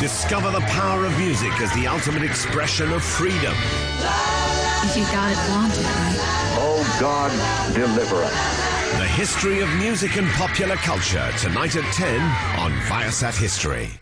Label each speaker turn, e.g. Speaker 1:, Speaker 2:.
Speaker 1: Discover the power of music as the ultimate expression of freedom.
Speaker 2: If you got it, want right?
Speaker 3: Oh God, deliver us.
Speaker 1: The history of music and popular culture tonight at 10 on Viasat History.